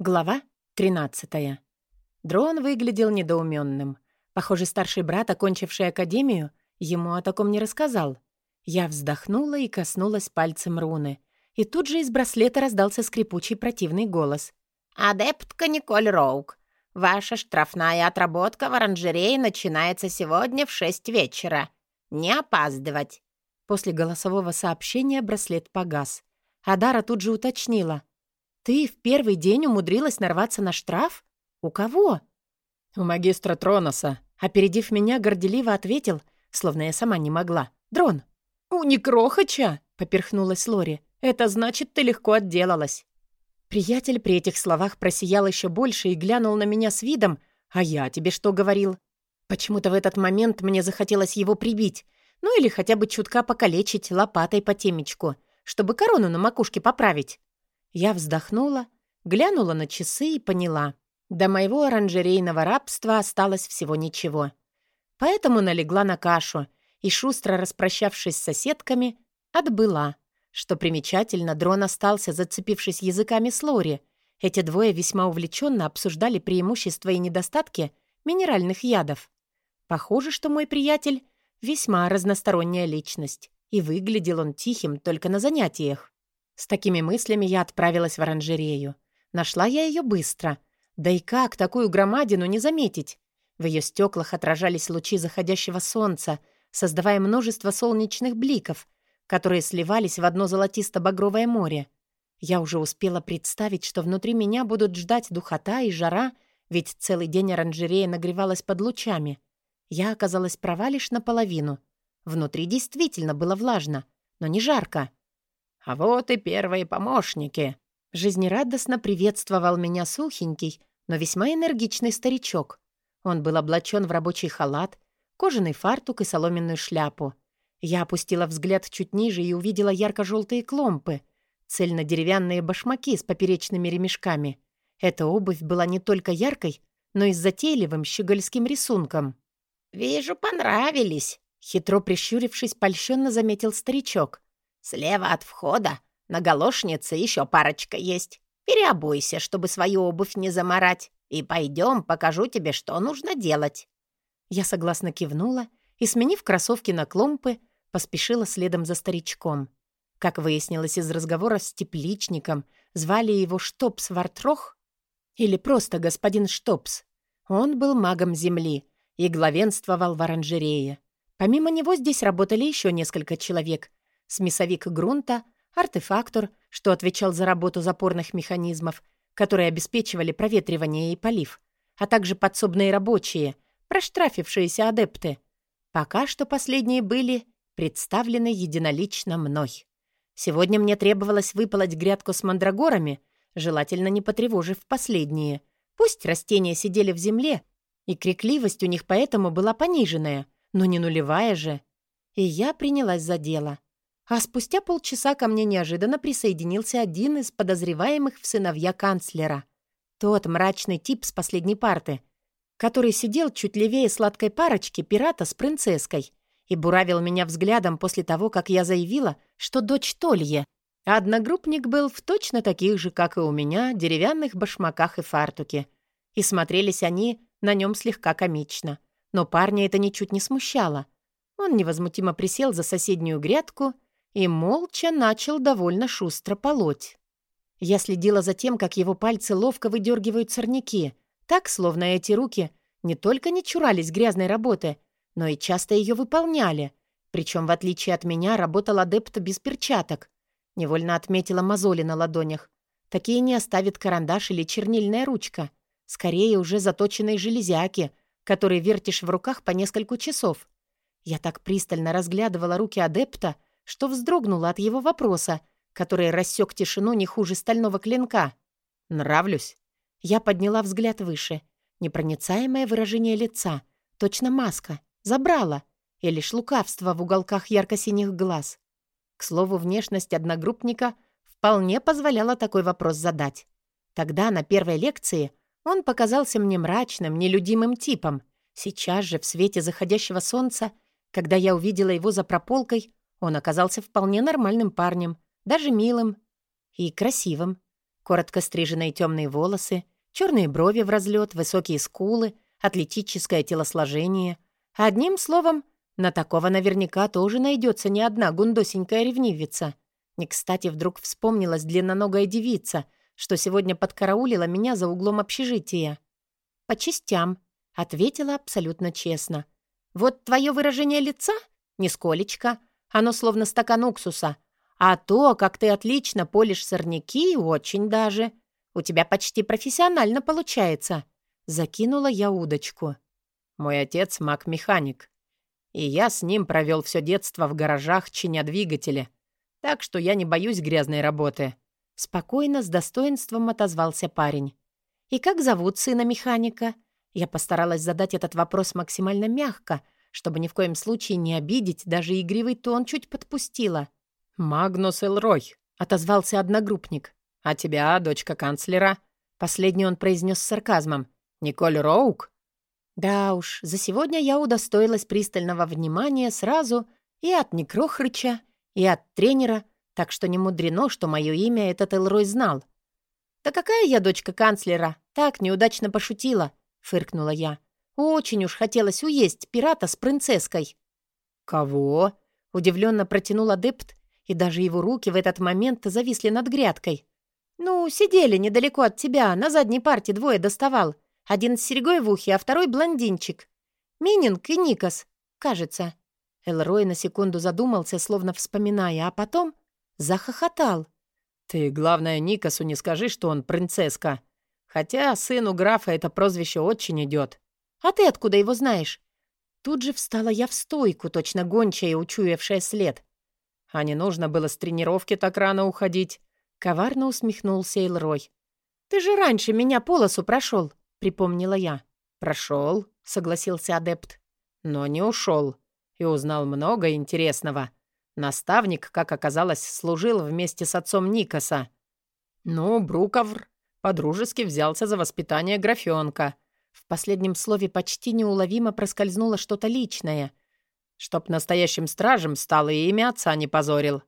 Глава 13. Дрон выглядел недоуменным. Похоже, старший брат, окончивший академию, ему о таком не рассказал. Я вздохнула и коснулась пальцем руны. И тут же из браслета раздался скрипучий противный голос. «Адептка Николь Роук, ваша штрафная отработка в оранжерее начинается сегодня в шесть вечера. Не опаздывать». После голосового сообщения браслет погас. Адара тут же уточнила. «Ты в первый день умудрилась нарваться на штраф? У кого?» «У магистра Троноса», — опередив меня, горделиво ответил, словно я сама не могла. «Дрон». «У Некрохача?» — поперхнулась Лори. «Это значит, ты легко отделалась». Приятель при этих словах просиял еще больше и глянул на меня с видом, «А я тебе что говорил?» Почему-то в этот момент мне захотелось его прибить, ну или хотя бы чутка покалечить лопатой по темечку, чтобы корону на макушке поправить. Я вздохнула, глянула на часы и поняла. До моего оранжерейного рабства осталось всего ничего. Поэтому налегла на кашу и, шустро распрощавшись с соседками, отбыла. Что примечательно, дрон остался, зацепившись языками с Лори. Эти двое весьма увлеченно обсуждали преимущества и недостатки минеральных ядов. Похоже, что мой приятель — весьма разносторонняя личность, и выглядел он тихим только на занятиях. С такими мыслями я отправилась в оранжерею. Нашла я ее быстро. Да и как такую громадину не заметить? В ее стеклах отражались лучи заходящего солнца, создавая множество солнечных бликов, которые сливались в одно золотисто-багровое море. Я уже успела представить, что внутри меня будут ждать духота и жара, ведь целый день оранжерея нагревалась под лучами. Я оказалась права лишь наполовину. Внутри действительно было влажно, но не жарко. «А вот и первые помощники!» Жизнерадостно приветствовал меня сухенький, но весьма энергичный старичок. Он был облачен в рабочий халат, кожаный фартук и соломенную шляпу. Я опустила взгляд чуть ниже и увидела ярко-желтые кломпы, цельно-деревянные башмаки с поперечными ремешками. Эта обувь была не только яркой, но и с затейливым щегольским рисунком. «Вижу, понравились», — хитро прищурившись, польщенно заметил старичок. Слева от входа на галошнице еще парочка есть. Переобуйся, чтобы свою обувь не заморать. И пойдем, покажу тебе, что нужно делать». Я согласно кивнула и, сменив кроссовки на кломпы, поспешила следом за старичком. Как выяснилось из разговора с тепличником, звали его Штопс Вартрох или просто господин Штопс. Он был магом земли и главенствовал в оранжерее. Помимо него здесь работали еще несколько человек, смесовик грунта, артефактор, что отвечал за работу запорных механизмов, которые обеспечивали проветривание и полив, а также подсобные рабочие, проштрафившиеся адепты. Пока что последние были представлены единолично мной. Сегодня мне требовалось выполоть грядку с мандрагорами, желательно не потревожив последние. Пусть растения сидели в земле, и крикливость у них поэтому была пониженная, но не нулевая же. И я принялась за дело. А спустя полчаса ко мне неожиданно присоединился один из подозреваемых в сыновья канцлера. Тот мрачный тип с последней парты, который сидел чуть левее сладкой парочки пирата с принцесской и буравил меня взглядом после того, как я заявила, что дочь Толье. Одногруппник был в точно таких же, как и у меня, деревянных башмаках и фартуке. И смотрелись они на нем слегка комично. Но парня это ничуть не смущало. Он невозмутимо присел за соседнюю грядку — и молча начал довольно шустро полоть. Я следила за тем, как его пальцы ловко выдергивают сорняки, так, словно эти руки не только не чурались грязной работы, но и часто ее выполняли. Причем, в отличие от меня, работал адепт без перчаток. Невольно отметила мозоли на ладонях. Такие не оставит карандаш или чернильная ручка. Скорее, уже заточенные железяки, которые вертишь в руках по несколько часов. Я так пристально разглядывала руки адепта, что вздрогнула от его вопроса, который рассек тишину не хуже стального клинка. «Нравлюсь?» Я подняла взгляд выше. Непроницаемое выражение лица. Точно маска. Забрала. И лишь лукавство в уголках ярко-синих глаз. К слову, внешность одногруппника вполне позволяла такой вопрос задать. Тогда, на первой лекции, он показался мне мрачным, нелюдимым типом. Сейчас же, в свете заходящего солнца, когда я увидела его за прополкой, он оказался вполне нормальным парнем, даже милым и красивым. Коротко стриженные темные волосы, черные брови в разлет, высокие скулы, атлетическое телосложение. Одним словом, на такого наверняка тоже найдется не одна гундосенькая ревнивица. Не кстати вдруг вспомнилась длинноногая девица, что сегодня подкараулила меня за углом общежития. «По частям», — ответила абсолютно честно. «Вот твое выражение лица? Нисколечко. Оно словно стакан уксуса. А то, как ты отлично полишь сорняки, очень даже. У тебя почти профессионально получается». Закинула я удочку. «Мой отец — маг-механик. И я с ним провел все детство в гаражах, чиня двигатели. Так что я не боюсь грязной работы». Спокойно, с достоинством отозвался парень. «И как зовут сына механика?» Я постаралась задать этот вопрос максимально мягко, чтобы ни в коем случае не обидеть, даже игривый тон чуть подпустила. «Магнус Элрой», — отозвался одногруппник. «А тебя, дочка канцлера?» Последний он произнес с сарказмом. «Николь Роук?» Да уж, за сегодня я удостоилась пристального внимания сразу и от Некрохрыча, и от тренера, так что не мудрено, что мое имя этот Элрой знал. «Да какая я дочка канцлера? Так, неудачно пошутила», — фыркнула я. «Очень уж хотелось уесть пирата с принцесской». «Кого?» — удивленно протянул адепт, и даже его руки в этот момент зависли над грядкой. «Ну, сидели недалеко от тебя, на задней парте двое доставал. Один с серьгой в ухе, а второй блондинчик. Мининг и Никас, кажется». Элрой на секунду задумался, словно вспоминая, а потом захохотал. «Ты, главное, Никасу не скажи, что он принцесска. Хотя сыну графа это прозвище очень идет. А ты откуда его знаешь?» Тут же встала я в стойку, точно гончая, учуявшая след. «А не нужно было с тренировки так рано уходить?» Коварно усмехнулся Элрой. «Ты же раньше меня по лосу прошел», — припомнила я. «Прошел», — согласился адепт. «Но не ушел и узнал много интересного. Наставник, как оказалось, служил вместе с отцом Никаса. Ну, Бруковр подружески взялся за воспитание графёнка. В последнем слове почти неуловимо проскользнуло что-то личное. Чтоб настоящим стражем стал и имя отца не позорил.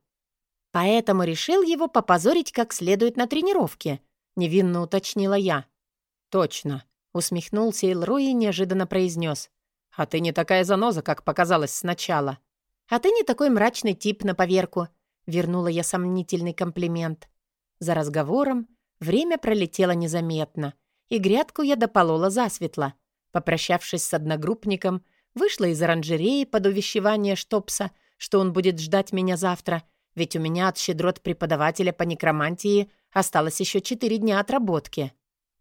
Поэтому решил его попозорить как следует на тренировке, невинно уточнила я. Точно, усмехнулся Илрой и неожиданно произнес. А ты не такая заноза, как показалось сначала. А ты не такой мрачный тип на поверку. Вернула я сомнительный комплимент. За разговором время пролетело незаметно, и грядку я дополола засветло. Попрощавшись с одногруппником, вышла из оранжереи под увещевание Штопса, что он будет ждать меня завтра, ведь у меня от щедрот преподавателя по некромантии осталось еще четыре дня отработки.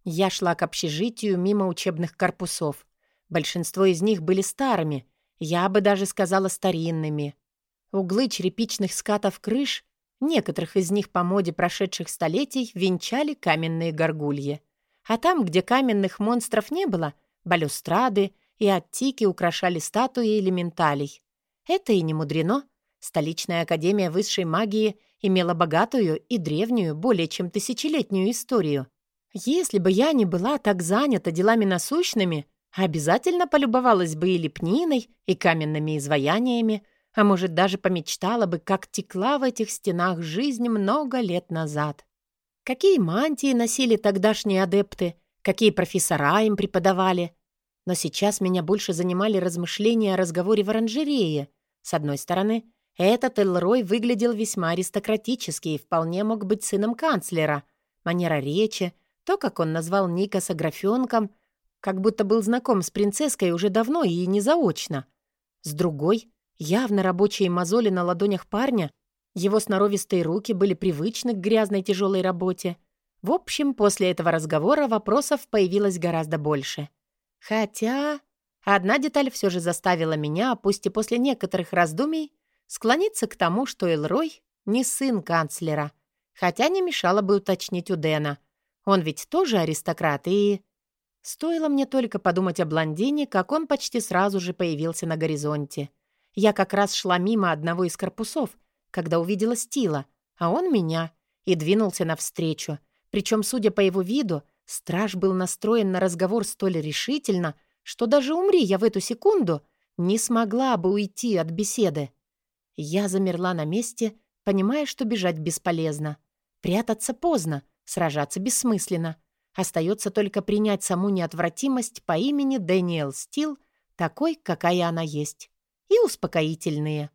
Я шла к общежитию мимо учебных корпусов. Большинство из них были старыми, я бы даже сказала старинными. Углы черепичных скатов крыш, некоторых из них по моде прошедших столетий, венчали каменные горгульи. А там, где каменных монстров не было, балюстрады и оттики украшали статуи элементалей. Это и не мудрено. Столичная академия высшей магии имела богатую и древнюю, более чем тысячелетнюю историю. Если бы я не была так занята делами насущными, Обязательно полюбовалась бы и лепниной, и каменными изваяниями, а может, даже помечтала бы, как текла в этих стенах жизнь много лет назад. Какие мантии носили тогдашние адепты, какие профессора им преподавали. Но сейчас меня больше занимали размышления о разговоре в оранжерее. С одной стороны, этот Элрой выглядел весьма аристократически и вполне мог быть сыном канцлера. Манера речи, то, как он назвал Никаса графенком — как будто был знаком с принцесской уже давно и не заочно. С другой, явно рабочие мозоли на ладонях парня, его сноровистые руки были привычны к грязной тяжелой работе. В общем, после этого разговора вопросов появилось гораздо больше. Хотя одна деталь все же заставила меня, пусть и после некоторых раздумий, склониться к тому, что Элрой не сын канцлера, хотя не мешало бы уточнить у Дэна. Он ведь тоже аристократ и... Стоило мне только подумать о блондине, как он почти сразу же появился на горизонте. Я как раз шла мимо одного из корпусов, когда увидела Стила, а он меня, и двинулся навстречу. Причем, судя по его виду, страж был настроен на разговор столь решительно, что даже умри я в эту секунду, не смогла бы уйти от беседы. Я замерла на месте, понимая, что бежать бесполезно. Прятаться поздно, Сражаться бессмысленно. Остается только принять саму неотвратимость по имени Дэниел Стил, такой, какая она есть. И успокоительные.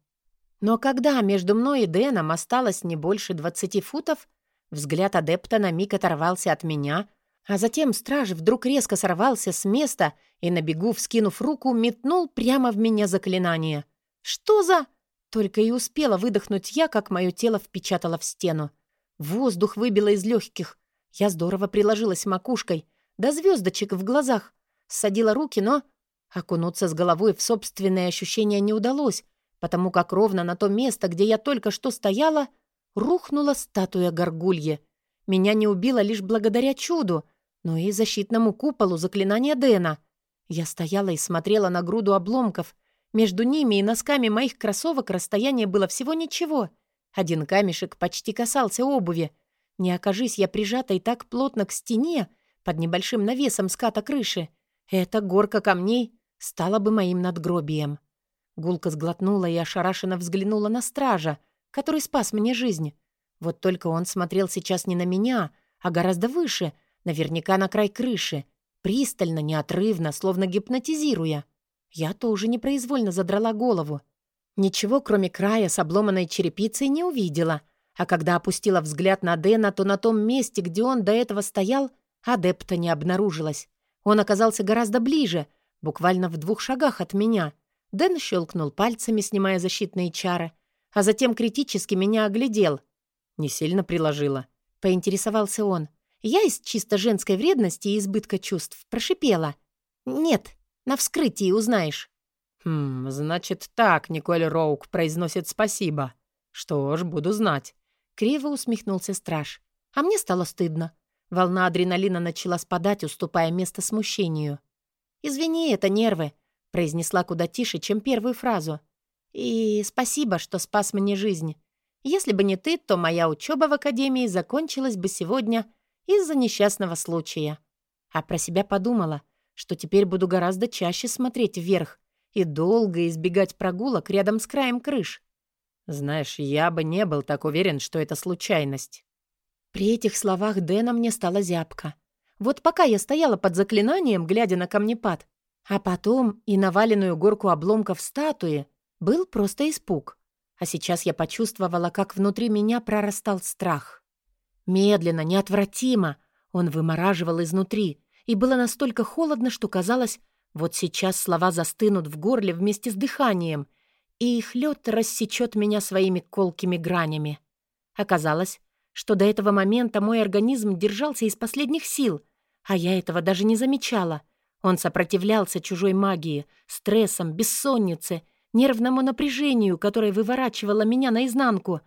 Но когда между мной и Дэном осталось не больше 20 футов, взгляд адепта на миг оторвался от меня, а затем страж вдруг резко сорвался с места и на бегу, вскинув руку, метнул прямо в меня заклинание. «Что за...» Только и успела выдохнуть я, как мое тело впечатало в стену. Воздух выбило из легких. Я здорово приложилась макушкой, до звездочек в глазах. Ссадила руки, но... Окунуться с головой в собственные ощущения не удалось, потому как ровно на то место, где я только что стояла, рухнула статуя горгульи. Меня не убило лишь благодаря чуду, но и защитному куполу заклинания Дэна. Я стояла и смотрела на груду обломков. Между ними и носками моих кроссовок расстояние было всего ничего. Один камешек почти касался обуви. Не окажись я прижатой так плотно к стене, под небольшим навесом ската крыши, эта горка камней стала бы моим надгробием. Гулка сглотнула и ошарашенно взглянула на стража, который спас мне жизнь. Вот только он смотрел сейчас не на меня, а гораздо выше, наверняка на край крыши, пристально, неотрывно, словно гипнотизируя. Я тоже непроизвольно задрала голову. Ничего, кроме края с обломанной черепицей, не увидела. А когда опустила взгляд на Дэна, то на том месте, где он до этого стоял, адепта не обнаружилось. Он оказался гораздо ближе, буквально в двух шагах от меня. Дэн щелкнул пальцами, снимая защитные чары, а затем критически меня оглядел. Не сильно приложила. Поинтересовался он. Я из чисто женской вредности и избытка чувств прошипела. «Нет, на вскрытии узнаешь». «Хм, значит так, Николь Роук произносит спасибо. Что ж, буду знать». Криво усмехнулся страж. А мне стало стыдно. Волна адреналина начала спадать, уступая место смущению. «Извини, это нервы», — произнесла куда тише, чем первую фразу. «И спасибо, что спас мне жизнь. Если бы не ты, то моя учеба в академии закончилась бы сегодня из-за несчастного случая. А про себя подумала, что теперь буду гораздо чаще смотреть вверх и долго избегать прогулок рядом с краем крыш. Знаешь, я бы не был так уверен, что это случайность. При этих словах Дэна мне стало зябко. Вот пока я стояла под заклинанием, глядя на камнепад, а потом и наваленную горку обломков статуи, был просто испуг. А сейчас я почувствовала, как внутри меня прорастал страх. Медленно, неотвратимо он вымораживал изнутри, и было настолько холодно, что казалось, вот сейчас слова застынут в горле вместе с дыханием, и их лед рассечет меня своими колкими гранями. Оказалось, что до этого момента мой организм держался из последних сил, а я этого даже не замечала. Он сопротивлялся чужой магии, стрессам, бессоннице — нервному напряжению, которое выворачивало меня наизнанку.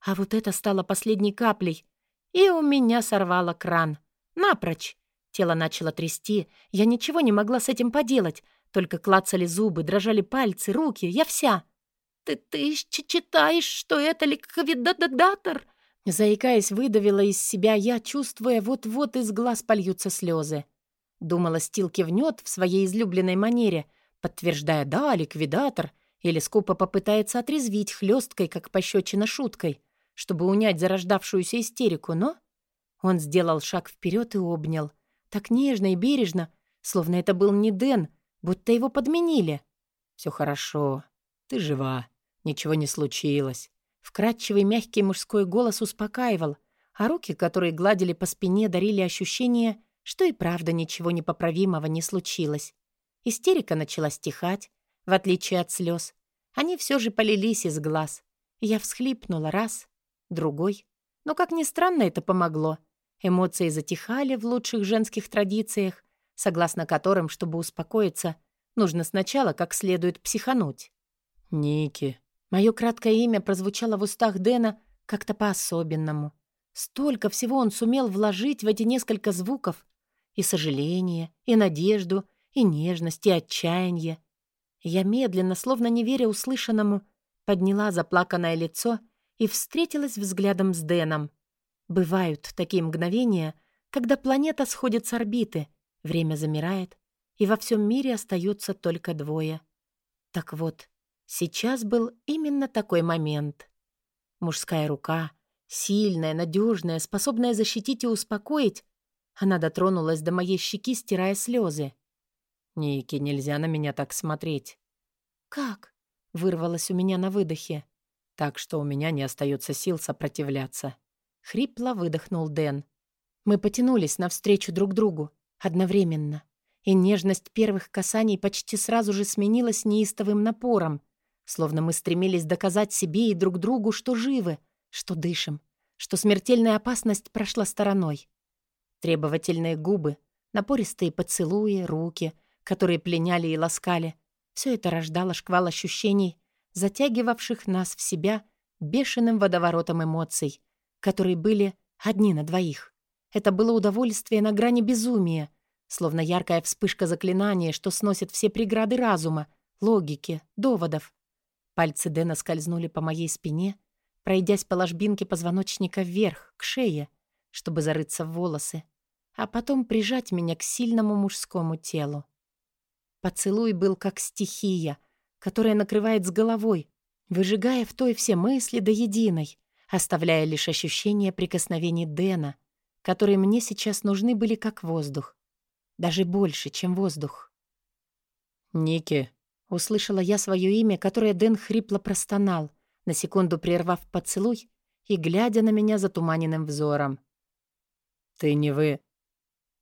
А вот это стало последней каплей, и у меня сорвало кран. Напрочь. Тело начало трясти, я ничего не могла с этим поделать, только клацали зубы, дрожали пальцы, руки, я вся. «Ты, ты читаешь, что это ликвидатор?» Заикаясь, выдавила из себя я, чувствуя, вот-вот из глаз польются слезы. Думала, Стил кивнет в своей излюбленной манере, подтверждая «да, ликвидатор», или скупо попытается отрезвить хлесткой, как пощечина шуткой, чтобы унять зарождавшуюся истерику, но... Он сделал шаг вперед и обнял. Так нежно и бережно, словно это был не Дэн, будто его подменили. Все хорошо. Ты жива. Ничего не случилось». Вкрадчивый мягкий мужской голос успокаивал, а руки, которые гладили по спине, дарили ощущение, что и правда ничего непоправимого не случилось. Истерика начала стихать, в отличие от слез. Они все же полились из глаз. Я всхлипнула раз, другой. Но, как ни странно, это помогло. Эмоции затихали в лучших женских традициях, согласно которым, чтобы успокоиться, нужно сначала как следует психануть. «Ники». Мое краткое имя прозвучало в устах Дэна как-то по-особенному. Столько всего он сумел вложить в эти несколько звуков. И сожаление, и надежду, и нежность, и отчаяние. Я медленно, словно не веря услышанному, подняла заплаканное лицо и встретилась взглядом с Дэном. Бывают такие мгновения, когда планета сходит с орбиты, время замирает, и во всем мире остаются только двое. Так вот, сейчас был именно такой момент. Мужская рука, Сильная, надежная, способная защитить и успокоить, она дотронулась до моей щеки, стирая слезы. «Ники, нельзя на меня так смотреть». «Как?» — вырвалось у меня на выдохе. «Так что у меня не остается сил сопротивляться». Хрипло выдохнул Дэн. Мы потянулись навстречу друг другу, одновременно. И нежность первых касаний почти сразу же сменилась неистовым напором, словно мы стремились доказать себе и друг другу, что живы, что дышим, что смертельная опасность прошла стороной. Требовательные губы, напористые поцелуи, руки, которые пленяли и ласкали. Все это рождало шквал ощущений, затягивавших нас в себя бешеным водоворотом эмоций, которые были одни на двоих. Это было удовольствие на грани безумия, словно яркая вспышка заклинания, что сносит все преграды разума, логики, доводов. Пальцы Дэна скользнули по моей спине, пройдясь по ложбинке позвоночника вверх, к шее, чтобы зарыться в волосы а потом прижать меня к сильному мужскому телу. Поцелуй был как стихия, которая накрывает с головой, выжигая в той все мысли до единой, оставляя лишь ощущение прикосновений Дэна, которые мне сейчас нужны были как воздух. Даже больше, чем воздух. «Ники», — услышала я свое имя, которое Дэн хрипло простонал, на секунду прервав поцелуй и глядя на меня затуманенным взором. «Ты не вы...»